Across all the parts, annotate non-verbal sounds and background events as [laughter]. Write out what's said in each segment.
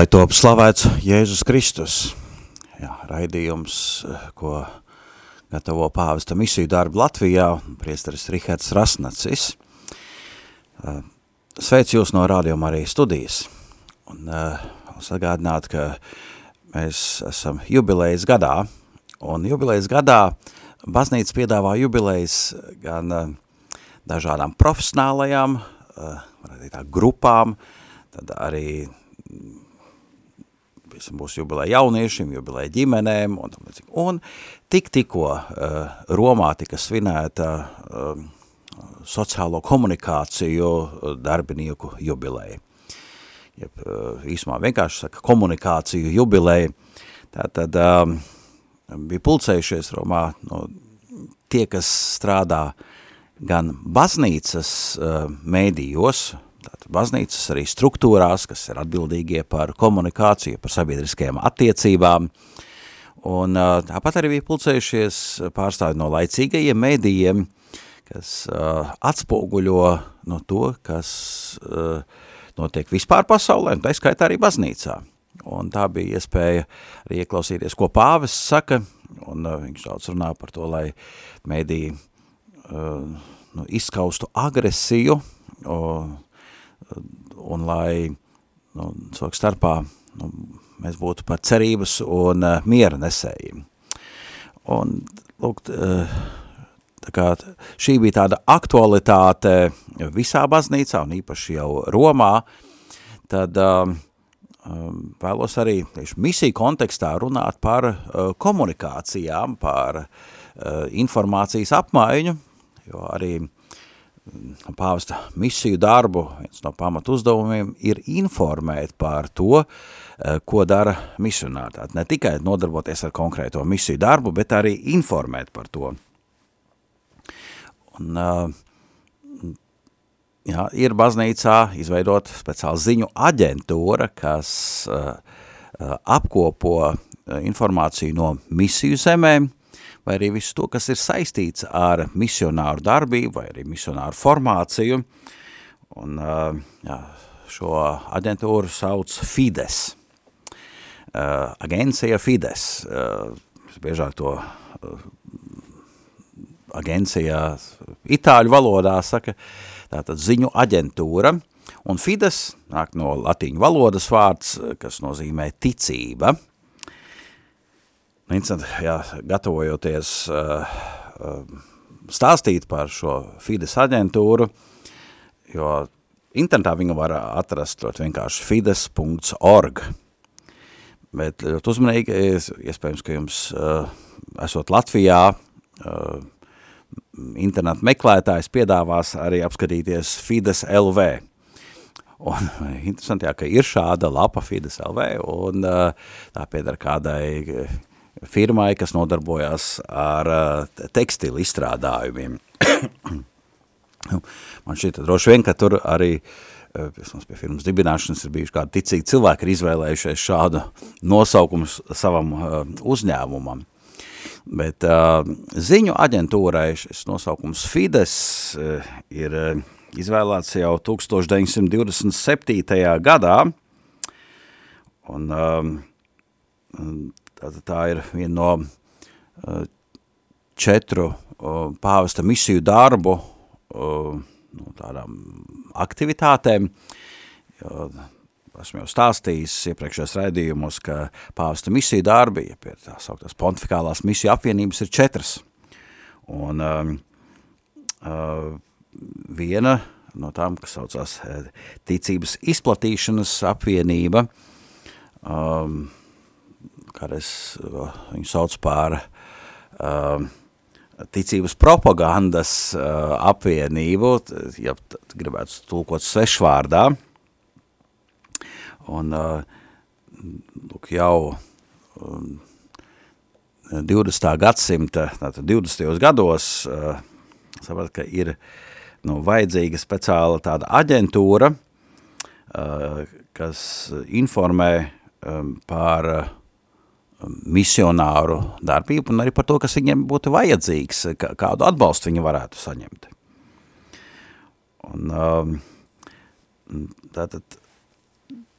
Lai top slavēts Jēzus Kristus. Jā, raidījums, ko gatavo pāvesta misiju darbu Latvijā, priesteris Rihards Rasnacis. Sveic jūs no Radio Marijas studijas. Un sagādināt, ka mēs esam jubilejas gadā, un jubilejas gadā baznīca piedāvā jubilejas gan dažādām profesionālajām, uh, tā, grupām, tad arī visam būs jubilē jauniešiem, jubilē ģimenēm, un, un tik tikko uh, Romā tika svinēta uh, sociālo komunikāciju darbinieku jubilēja. Jeb, uh, īsumā vienkārši saka komunikāciju jubilēja. Tātad um, bija pulcējušies Romā no tie, kas strādā gan baznīcas uh, mēdījos, Tātad baznīcas arī struktūrās, kas ir atbildīgie par komunikāciju, par sabiedriskajām attiecībām. Un tāpat arī bija pulcējušies pārstāvi no laicīgajiem medijiem, kas uh, atspoguļo no to, kas uh, notiek vispār pasaulē, un tā skaitā arī baznīcā. Un tā bija iespēja arī ieklausīties, ko pāvis saka, un uh, viņš daudz runā par to, lai mediji uh, nu, izskaustu agresiju, uh, un lai nu, cilvēku starpā nu, mēs būtu par cerības un uh, miera nesējiem. Un, lūk, uh, tā kā šī bija tāda aktualitāte visā baznīcā un īpaši jau Romā, tad uh, vēlos arī tieši misiju kontekstā runāt par uh, komunikācijām, par uh, informācijas apmaiņu, jo arī uh, pāvesta misiju darbu, viens no pamatu uzdevumiem ir informēt par to, eh, ko dara misionāri. Tātad ne tikai nodarboties ar konkrēto misiju darbu, bet arī informēt par to. Un, eh, jā, ir baznīcā izveidot speciāli ziņu aģentūra, kas uh, apkopo informāciju no misiju zemēm, vai arī visu to, kas ir saistīts ar misionāru darbību vai arī misionāru formāciju. Un, jā, šo aģentūru sauc Fides. Uh, agencija Fides. Uh, biežāk to uh, agencijā itāļu valodā saka, tātad ziņu aģentūra. Un Fides nāk no latīņu valodas vārds, kas nozīmē ticība. Vincent, jā, gatavojoties uh, stāstīt par šo Fides aģentūru, jo internetā viņu var atrast vienkārši fides.org. Bet ļoti uzmanīgi, iespējams, ka jums uh, esot Latvijā, uh, internetu meklētājs piedāvās arī apskatīties Fides LV. Un interesanti, jā, ka ir šāda lapa Fides LV, un uh, tā piedara kādai firmai, kas nodarbojās ar uh, tekstilu izstrādājumiem. [coughs] Man šķiet, droši vien, ka tur arī uh, pie firmas dibināšanas ir bijuši kādi ticīgi cilvēki, ir izvēlējušies šādu nosaukumu savam uh, uzņēmumam. Bet uh, ziņu aģentūrai šis nosaukums Fides uh, ir uh, izvēlēts jau 1927. gadā, un uh, Tātad tā ir viena no uh, četru uh, pāvesta misiju darbu uh, no tādām aktivitātēm. Jo, esmu jau stāstījis iepriekšējos raidījumos, ka pāvesta misiju darbi, ja pie tā sauktās pontifikālās misiju apvienības ir četras. Un um, uh, viena no tām, kas saucās ticības izplatīšanas apvienība, um, kādreiz viņu sauc par uh, ticības propagandas uh, apvienību, ja gribētu tulkot svešvārdā, un uh, lūk, jau um, 20. gadsimta, tātad 20. gados, uh, sapratu, ka ir nu, vajadzīga speciāla tāda aģentūra, uh, kas informē um, par uh, misionāru darbību un arī par to, kas viņiem būtu vajadzīgs, kādu atbalstu viņi varētu saņemt. Un, um, tātad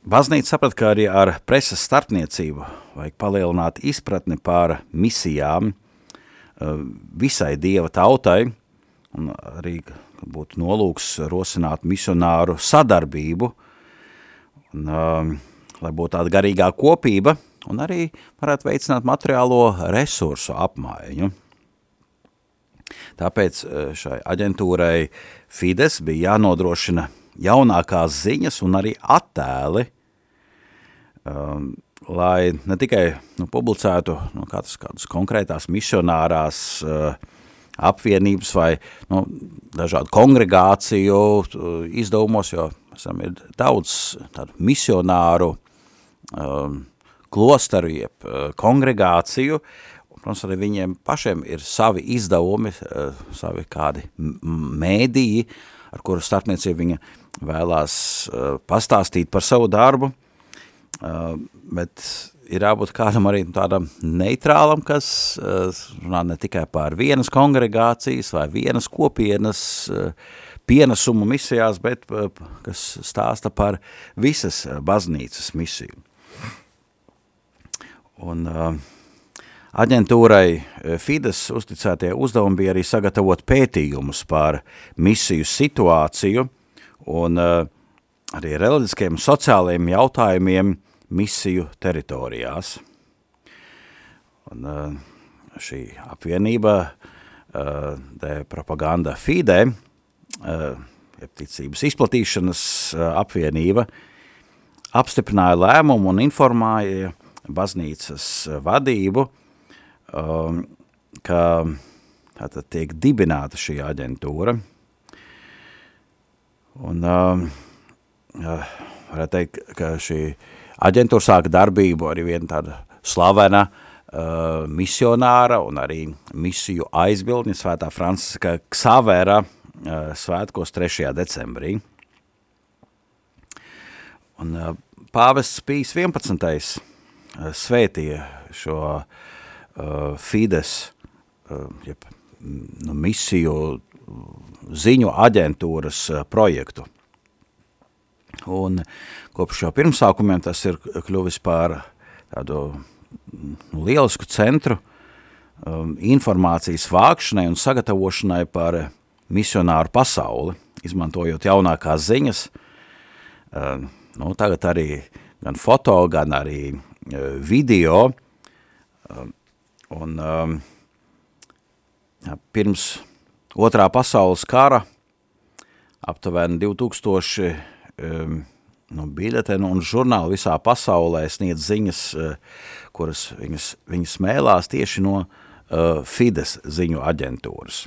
baznīca saprat, ka arī ar preses starpniecību vajag palielināt izpratni par misijām uh, visai dieva tautai un arī būtu nolūks rosināt misionāru sadarbību un, um, lai būtu tāda garīgā kopība – un arī varētu veicināt materiālo resursu apmaiņu. Tāpēc e, šai aģentūrai Fides bija jānodrošina jaunākās ziņas un arī attēli, um, lai ne tikai nu, publicētu nu, kādas, kādas konkrētās misionārās uh, apvienības vai nu, dažādu kongregāciju uh, izdevumos, jo esam ir daudz tādu misionāru um, klosteru, jeb eh, kongregāciju, protams, arī viņiem pašiem ir savi izdevumi, eh, savi kādi mēdīji, ar kuru starpniecību viņa vēlās eh, pastāstīt par savu darbu, bet ir jābūt kādam arī tādam neitrālam, kas runā ne tikai par vienas kongregācijas vai vienas kopienas pienesumu misijās, bet kas stāsta par visas baznīcas misiju. Un uh, aģentūrai Fides uzticētie uzdevumi bija arī sagatavot pētījumus par misiju situāciju un uh, arī reliģiskiem sociālajiem jautājumiem misiju teritorijās. Un uh, šī apvienība uh, de propaganda fide, uh, ticības izplatīšanas uh, apvienība, apstiprināja lēmumu un informēja baznīcas vadību, um, ka tātad tiek dibināta šī aģentūra. Un um, varētu teikt, ka šī aģentūra sāka darbību arī viena tāda slavena uh, misionāra un arī misiju aizbildņa svētā Franciska Ksavera uh, svētkos 3. decembrī. Un uh, pāvests Pīs 11 svētīja šo uh, Fides uh, jeb, nu, misiju ziņu aģentūras uh, projektu. Un kopš jau pirmsākumiem tas ir kļuvis par tādu nu, lielisku centru um, informācijas vākšanai un sagatavošanai par misionāru pasauli, izmantojot jaunākās ziņas. Uh, nu, tagad arī gan foto, gan arī Eh, video, eh, un jā, pirms otrā pasaules kara aptuveni 2000 nu, biļetenu un žurnāli visā pasaulē sniedz ziņas, kuras viņas, viņas mēlās tieši no uh, Fides ziņu aģentūras.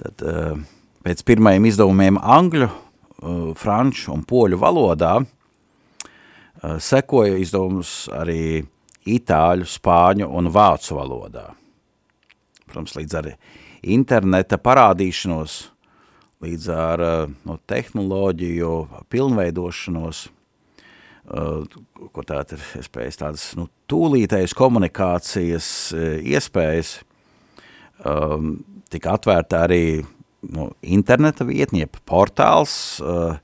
Tad uh, pēc pirmajiem izdevumiem angļu, uh, franču un poļu valodā Eh, sekoja izdevums arī itāļu, spāņu un vācu valodā. Protams, līdz ar interneta parādīšanos, līdz ar eh, no tehnoloģiju pilnveidošanos, eh, kur tātad ir iespējas tādas nu, tūlītējas komunikācijas iespējas, um, tika atvērta arī nu, interneta vietnie, portāls uh,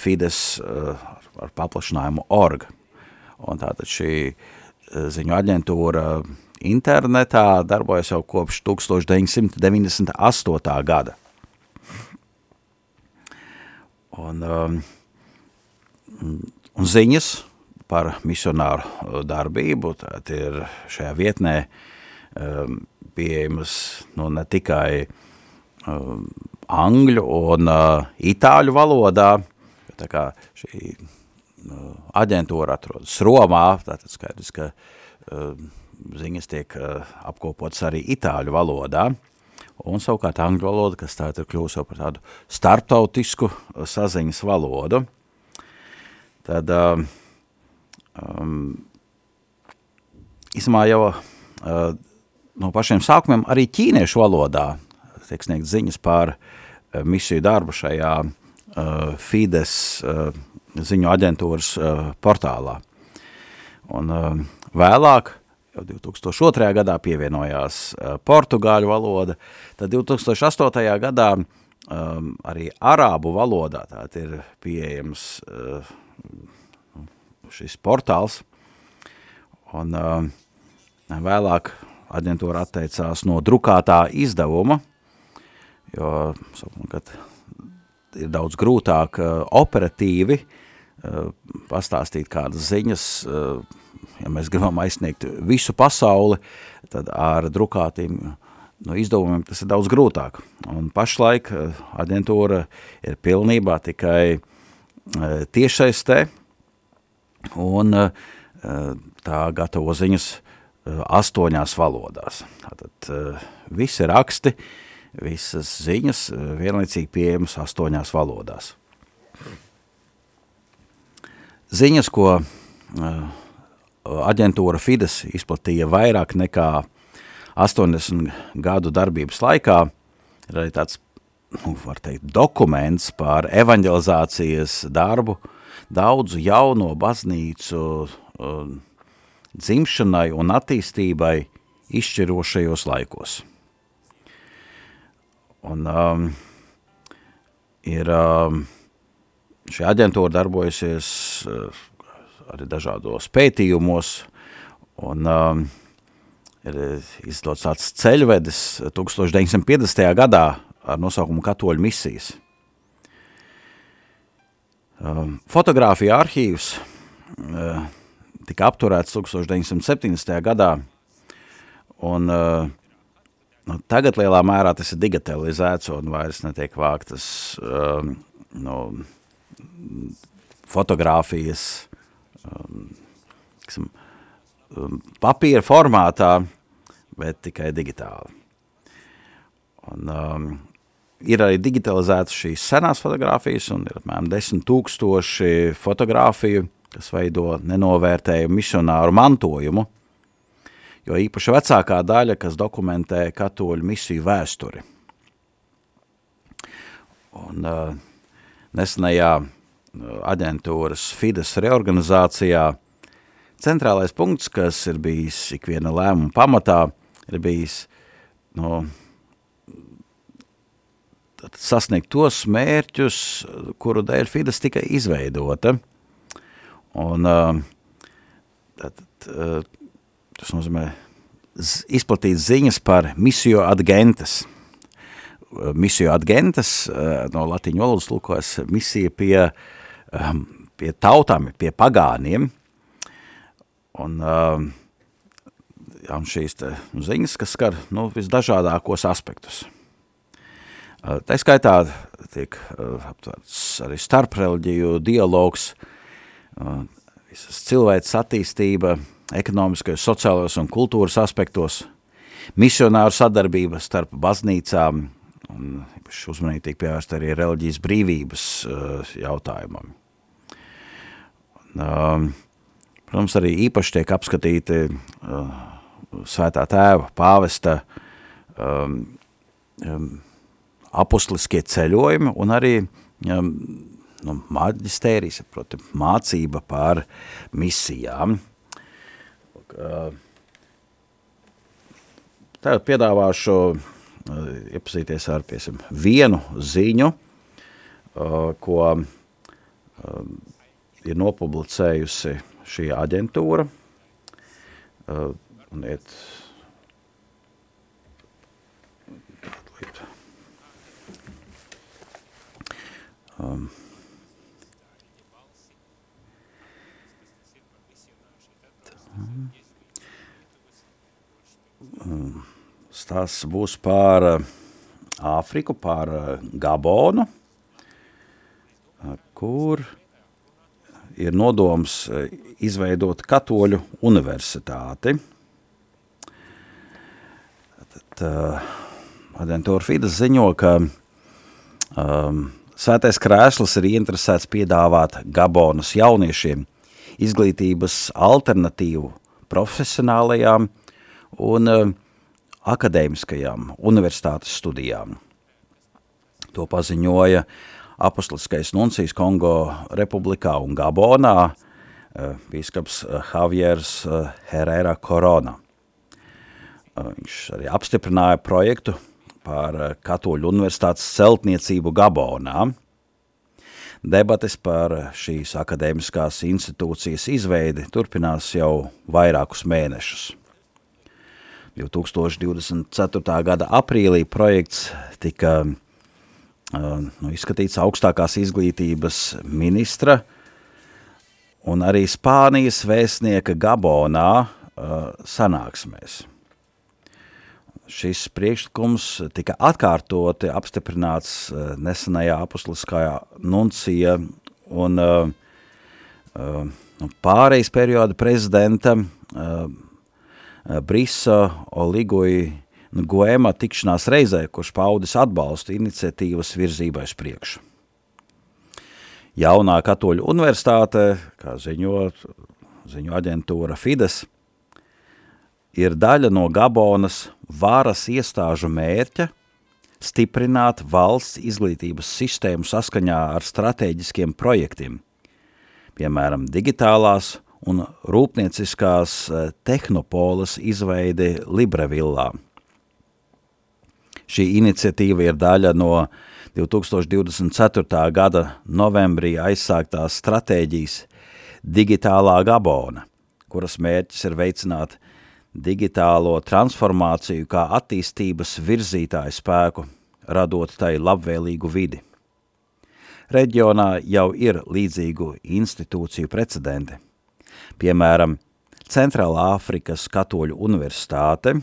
Fides uh, ar paplašinājumu org. Un tātad šī ziņu aģentūra internetā darbojas jau kopš 1998. gada. Un, um, un ziņas par misionāru darbību, ir šajā vietnē um, pieejamas nu, ne tikai um, angļu un uh, itāļu valodā, tā kā šī aģentūra atrodas Romā, tātad skaidrs, ka ziņas tiek apkopotas arī itāļu valodā, un savukārt angļu valoda, kas tā ir kļūst jau par tādu starptautisku saziņas valodu. Tad, um, īsumā jau uh, no pašiem sākumiem arī ķīniešu valodā tiek sniegt ziņas par uh, misiju darbu šajā uh, Fides uh, ziņu aģentūras portālā. Un vēlāk, jau 2002. gadā pievienojās portugāļu valoda, tad 2008. gadā arī arābu valodā tātad ir pieejams šis portāls, un vēlāk aģentūra atteicās no drukātā izdevuma, jo, kad ir daudz grūtāk uh, operatīvi uh, pastāstīt kādas ziņas, uh, ja mēs gribam aizsniegt visu pasauli, tad ar drukātīm no izdevumiem tas ir daudz grūtāk. Un pašlaik aģentūra ir pilnībā tikai tiešaistē, un tā gatavo ziņas astoņās valodās. Tātad visi raksti, visas ziņas vienlaicīgi pieejamas astoņās valodās. Ziņas, ko aģentūra Fides izplatīja vairāk nekā 80 gadu darbības laikā, ir arī tāds, nu, var teikt, dokuments par evanģelizācijas darbu daudzu jauno baznīcu uh, dzimšanai un attīstībai izšķirošajos laikos. Un um, ir um, šī aģentūra darbojusies uh, arī dažādos pētījumos, un um, ir izdots tāds ceļvedis 1950. gadā ar nosaukumu Katoļu misijas. Um, fotografija arhīvs uh, tika apturēts 1970. gadā, un uh, nu, tagad lielā mērā tas ir digitalizēts un vairs netiek vāktas um, nu, fotogrāfijas um, tiksim, um, papīra formātā, bet tikai digitāli. Un, um, ir arī digitalizētas šīs senās fotogrāfijas un ir apmēram 10 tūkstoši fotogrāfiju, kas veido nenovērtējumu misionāru mantojumu, jo īpaši vecākā daļa, kas dokumentē katoļu misiju vēsturi. Un uh, nesenajā uh, aģentūras Fides reorganizācijā centrālais punkts, kas ir bijis ikviena lēmuma pamatā, ir bijis no, sasniegt tos mērķus, kuru dēļ Fides tika izveidota – Un tātad, tas nozīmē izplatīt ziņas par misio adgentes. Misio adgentes no latiņu valodas lūkojas misija pie, pie tautām, pie pagāniem. Un, un šīs te ziņas, kas skar nu, visdažādākos aspektus. Tā skaitā tiek aptvērts arī starpreliģiju dialogs, visas cilvēks attīstība, ekonomiskajos, sociālajos un kultūras aspektos, misionāru sadarbība starp baznīcām, un uzmanīgi tiek pievērst arī reliģijas brīvības uh, jautājumam. Un, um, protams, arī īpaši tiek apskatīti uh, svētā tēva, pāvesta um, um, apustuliskie ceļojumi un arī um, nu, maģistērijas, proti, mācība par misijām. Tagad piedāvāšu iepazīties ar, piesim, vienu ziņu, ko ir nopublicējusi šī aģentūra, un iet. Um, Stāsts būs par eh, Āfriku, par eh, Gabonu, eh, kur ir nodoms izveidot katoļu universitāti. Tad, Aģentūra Fides ziņo, ka um, Svētais krēsls ir ieinteresēts piedāvāt Gabonas jauniešiem izglītības alternatīvu profesionālajām un uh, akadēmiskajām universitātes studijām. To paziņoja apostoliskais nuncijas Kongo republikā un Gabonā, uh, bīskaps Javiers uh, Herrera Corona. Uh, viņš arī apstiprināja projektu par eh, Katoļu universitātes celtniecību Gabonā. Debates par šīs akadēmiskās institūcijas izveidi turpinās jau vairākus mēnešus. 2024. gada aprīlī projekts tika uh, nu, izskatīts augstākās izglītības ministra un arī Spānijas vēstnieka Gabonā uh, sanāksmēs. Šis priekšlikums tika atkārtoti apstiprināts uh, nesenajā apustuliskajā nuncija un uh, pārejas perioda prezidenta Brisa Oligoja Guema tikšanās reizē, kurš paudis atbalstu iniciatīvas virzībai uz priekšu. Jaunā katoļu universitāte, kā ziņo, ziņo aģentūra Fides, ir daļa no Gabonas varas iestāžu mērķa stiprināt valsts izglītības sistēmu saskaņā ar strateģiskiem projektiem, piemēram, digitālās un rūpnieciskās eh, tehnopolas izveidi Librevillā. Šī iniciatīva ir daļa no 2024. gada novembrī aizsāktās stratēģijas Digitālā Gabona, kuras mērķis ir veicināt – digitālo transformāciju kā attīstības virzītāju spēku, radot tai labvēlīgu vidi. Reģionā jau ir līdzīgu institūciju precedenti. Piemēram, Centrālā Āfrikas katoļu universitāte,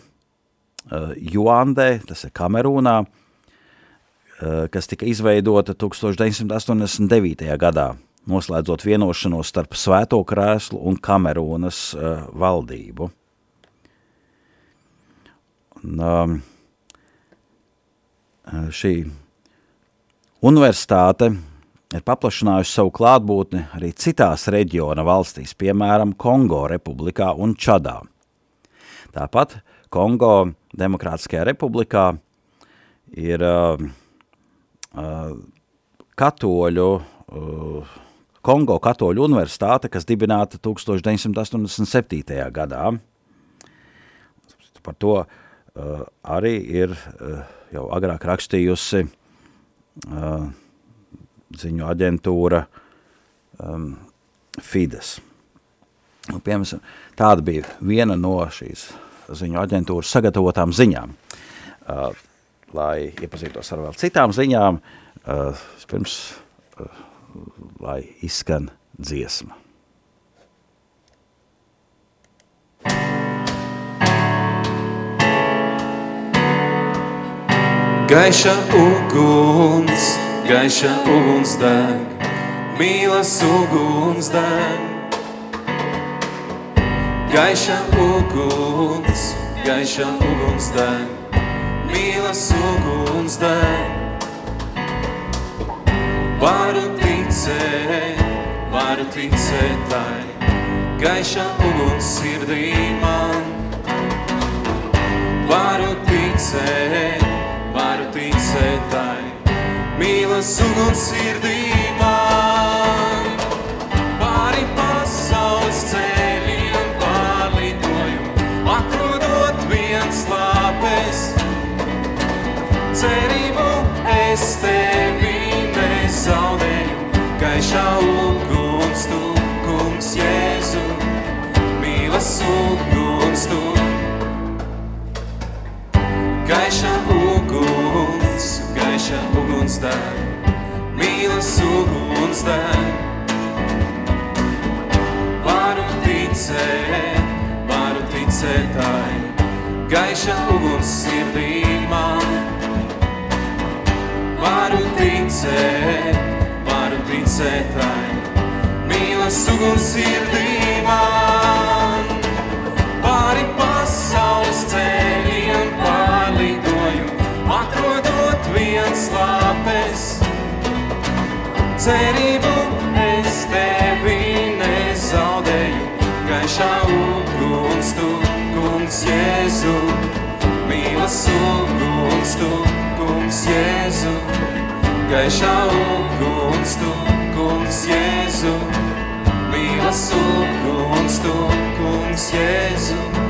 Juandē, tas ir Kamerūnā, uh, kas tika izveidota 1989. gadā, noslēdzot vienošanos starp Svēto krēslu un Kamerūnas uh, valdību. Un, um, šī universitāte ir paplašinājusi savu klātbūtni arī citās reģiona valstīs, piemēram, Kongo republikā un Čadā. Tāpat Kongo Demokrātiskajā republikā ir uh, uh, katoļu, uh, Kongo katoļu universitāte, kas dibināta 1987. gadā. Par to uh, arī ir uh, jau agrāk rakstījusi uh, ziņu aģentūra um, Fides. Nu, piemēram, tāda bija viena no šīs ziņu aģentūras sagatavotām ziņām. Uh, lai iepazītos ar vēl citām ziņām, uh, pirms, uh, lai izskan dziesma. Gaiša uguns, gaiša uguns deg, mīlas uguns deg. Gaiša uguns, gaiša uguns deg, mīlas uguns deg. Varu ticēt, varu ticēt tai, gaiša uguns sirdī man. Varu ticēt, varu ticēt tai, mīlas uguns sirdī man. Pāri pasaules ceļiem pārlidoju, atrodot viens lāpes. Cerību es tevi nezaudēju, gaišā uguns tu, kungs Jēzu, mīlas uguns tu. Gaiša uguns, gaiša uguns deg, mīlas uguns deg. Varu ticēt, varu ticēt tai, gaiša uguns sirdī man. Varu ticēt, varu ticēt tai, mīlas uguns sirdī man. Pāri pasaules ceļiem Cerību es tevi nezaudēju, gaišā uguns tu, kungs Jēzu. Mīlas uguns tu, kungs Jēzu. Gaišā uguns tu, kungs Jēzu. Mīlas uguns tu, kungs Jēzu.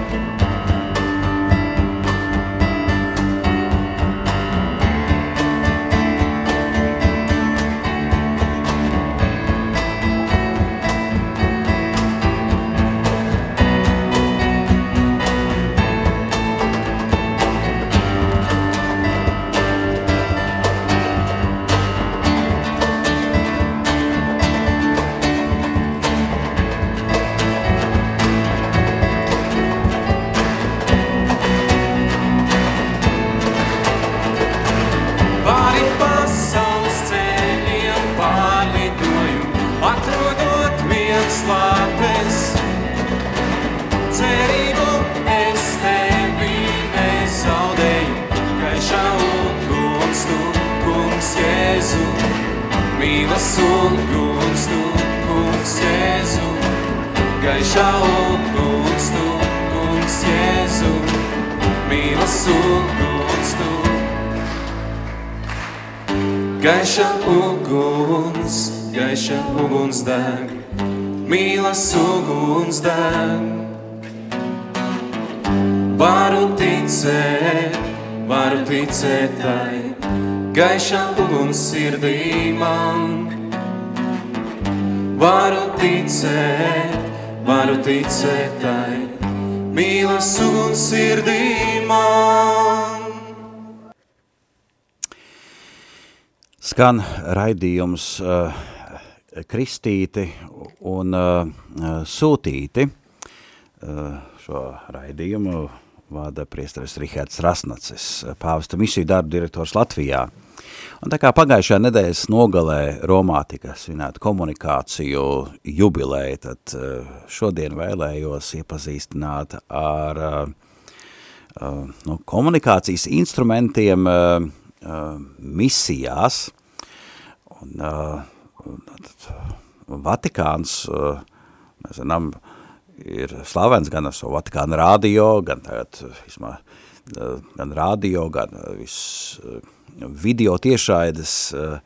Mīlas uguns deg. Varu ticēt, varu ticēt tai, gaiša uguns sirdī man. Varu ticēt, varu ticēt tai, mīlas uguns sirdī man. Skan raidījums uh, Kristīti un uh, Sūtīti. Uh, šo raidījumu vada priesteris Rihards Rasnacis, pāvesta misiju darbu direktors Latvijā. Un tā kā pagājušajā nedēļas nogalē Romā tika svinēta komunikāciju jubilēja, tad uh, šodien vēlējos iepazīstināt ar uh, uh, nu, komunikācijas instrumentiem uh, uh, misijās, Un, uh, Vatikāns, uh, mēs zinām, ir slavens gan ar savu Vatikānu radio, gan tagad, vismā, uh, gan radio, gan viss video uh,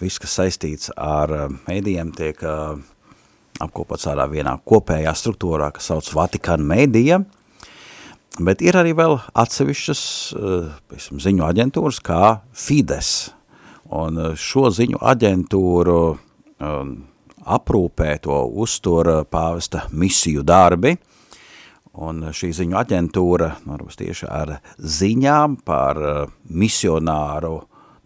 viss, kas saistīts ar mēdījiem, tiek apkopots tādā vienā kopējā struktūrā, kas sauc Vatikānu mēdījiem, bet ir arī vēl atsevišķas uh, ziņu aģentūras kā Fides, Un šo ziņu aģentūru aprūpē to uztur pāvesta misiju darbi, un šī ziņu aģentūra varbūt tieši ar ziņām par uh, misionāru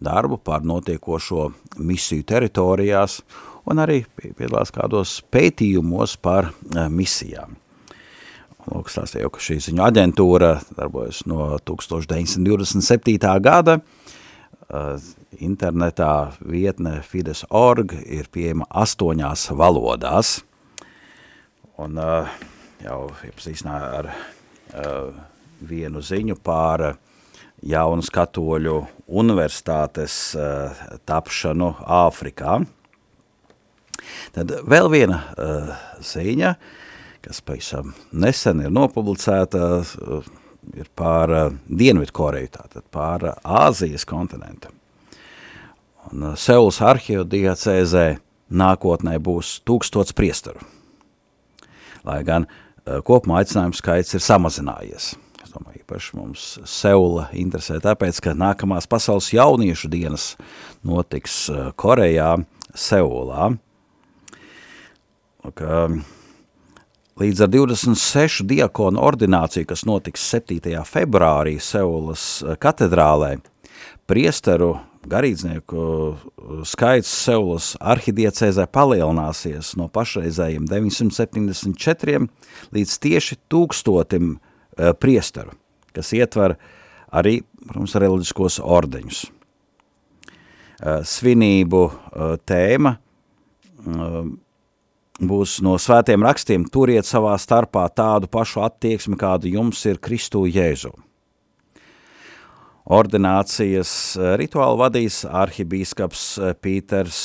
darbu, par notiekošo misiju teritorijās, un arī piedalās kādos pētījumos par uh, misijām. Lūk, stāstīju, ka šī ziņu aģentūra darbojas no 1927. gada, internetā vietne Fides.org ir pieejama astoņās valodās. Un uh, jau iepazīstināju ar uh, vienu ziņu par jaunu katoļu universitātes tapšanu Āfrikā. Tad vēl viena ziņa, kas pavisam nesen ir nopublicēta, ir pār uh, Dienvidkoreju, tātad pār uh, Āzijas kontinentu. Un uh, Seulas arheodiacēzē nākotnē būs tūkstots priestaru. Lai gan uh, kopumā aicinājumu skaits ir samazinājies. Es domāju, īpaši mums Seula interesē tāpēc, ka nākamās pasaules jauniešu dienas notiks uh, Korejā, Seulā. Ka, Līdz ar 26 diakonu ordināciju, kas notiks 7. februārī Seulas katedrālē, priesteru garīdznieku skaits Seulas arhidiecēzē palielināsies no pašreizējiem 974 līdz tieši tūkstotim priesteru, kas ietver arī, protams, reliģiskos ordeņus. Svinību tēma būs no svētiem rakstiem, turiet savā starpā tādu pašu attieksmi, kādu jums ir Kristū Jēzu. Ordinācijas rituālu vadīs arhibīskaps Pīters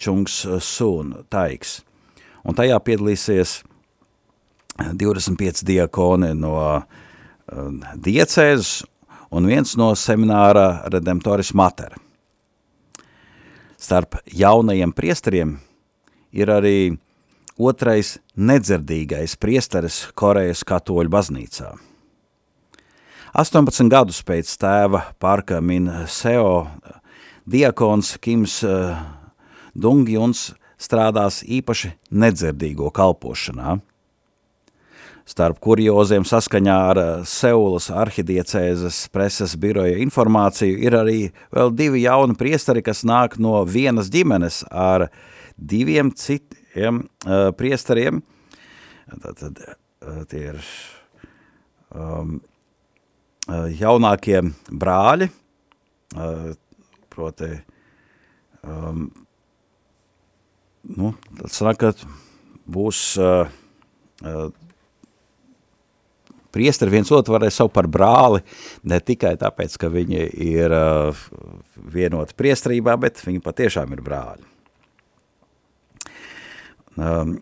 Čungs Sūn Taiks, un tajā piedalīsies 25 diakoni no diecēzes un viens no semināra Redemptoris Mater. Starp jaunajiem priesteriem ir arī otrais nedzirdīgais priesteris Korejas katoļu baznīcā. 18 gadus pēc tēva Parka Min Seo diakons Kims uh, Dungjuns strādās īpaši nedzirdīgo kalpošanā. Starp kurioziem saskaņā ar eh, Seulas arhidiecēzes preses biroja informāciju ir arī vēl divi jauni priesteri, kas nāk no vienas ģimenes ar diviem citiem šiem uh, priesteriem, tad, tad uh, tie ir um, uh, jaunākie brāļi, uh, proti, um, nu, tad sanāk, ka būs uh, uh, priesteri viens otru varēs saukt par brāli, ne tikai tāpēc, ka viņi ir uh, vienoti priesterībā, bet viņi patiešām ir brāļi. Um,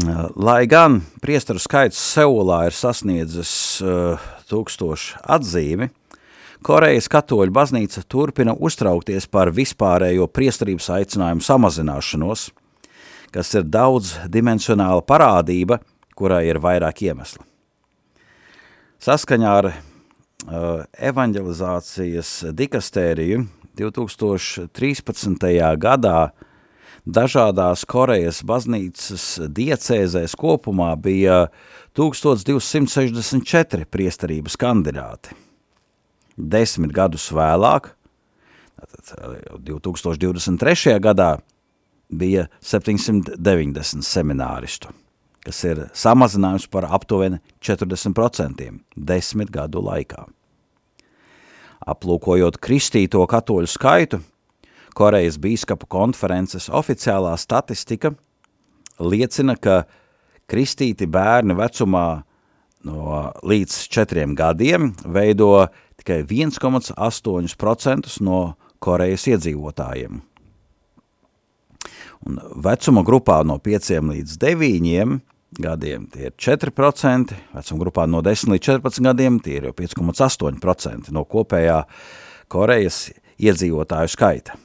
uh, lai gan priesteru skaits Seulā ir sasniedzis uh, tūkstošu atzīmi, Korejas katoļu baznīca turpina uztraukties par vispārējo priesterības aicinājumu samazināšanos, kas ir daudz dimensionāla parādība, kurai ir vairāk iemesli. Saskaņā ar uh, evanģelizācijas dikastēriju 2013. gadā dažādās Korejas baznīcas diecēzēs kopumā bija 1264 priesterības kandidāti. Desmit gadus vēlāk, 2023. gadā, bija 790 semināristu, kas ir samazinājums par aptuveni 40% desmit gadu laikā. Aplūkojot kristīto katoļu skaitu, Korejas bīskapu konferences oficiālā statistika liecina, ka kristīti bērni vecumā no līdz četriem gadiem veido tikai 1,8% no Korejas iedzīvotājiem. Un vecuma grupā no 5 līdz 9 gadiem tie ir 4%, vecuma grupā no 10 līdz 14 gadiem tie ir jau 5,8% no kopējā Korejas iedzīvotāju skaita.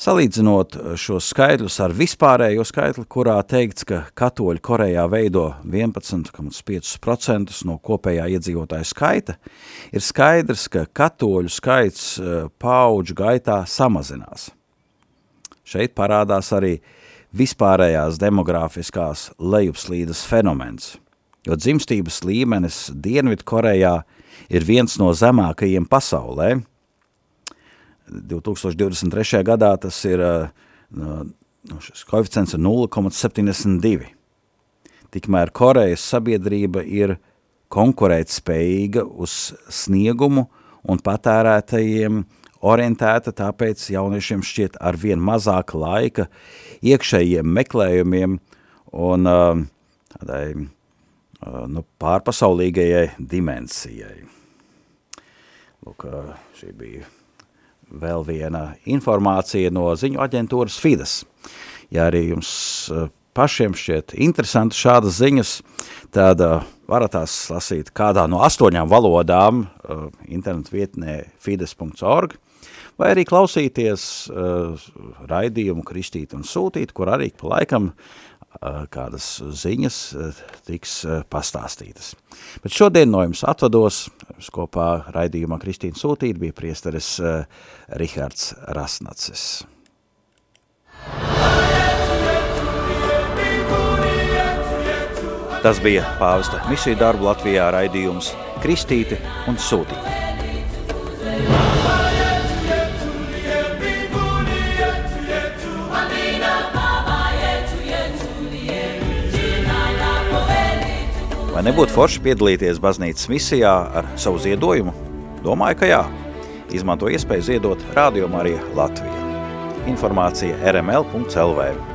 Salīdzinot eh, šos skaidrus ar vispārējo skaitli, kurā teikts, ka katoļi Korejā veido 11,5% no kopējā iedzīvotāju skaita, ir skaidrs, ka katoļu skaits eh, paauģu gaitā samazinās. Šeit parādās arī vispārējās demografiskās lejupslīdes fenomens, jo dzimstības līmenis Dienvidu Korejā ir viens no zemākajiem pasaulē – 2023. gadā tas ir, nu, šis koeficients ir 0,72. Tikmēr Korejas sabiedrība ir konkurētspējīga uz sniegumu un patērētajiem orientēta, tāpēc jauniešiem šķiet ar vien mazāk laika iekšējiem meklējumiem un tādai nu, pārpasaulīgajai dimensijai. Lūk, šī bija vēl viena informācija no ziņu aģentūras Fides. Ja arī jums eh, pašiem šķiet interesanti šādas ziņas, tad uh, varat tās lasīt kādā no astoņām valodām uh, internetu vietnē fides.org, vai arī klausīties raidījumu Kristīt un Sūtīt, kur arī pa laikam kādas ziņas tiks pastāstītas. Bet šodien no jums atvados, kopā raidījumā Kristīna Sūtīt bija priesteris Rihards Rasnacis. Tas bija pāvesta misiju darbu Latvijā raidījums Kristīti un Sūtīti. Vai nebūtu forši piedalīties baznīcas misijā ar savu ziedojumu? Domāju, ka jā. Izmanto iespēju ziedot Radio Marija Latvija. Informācija rml.lv.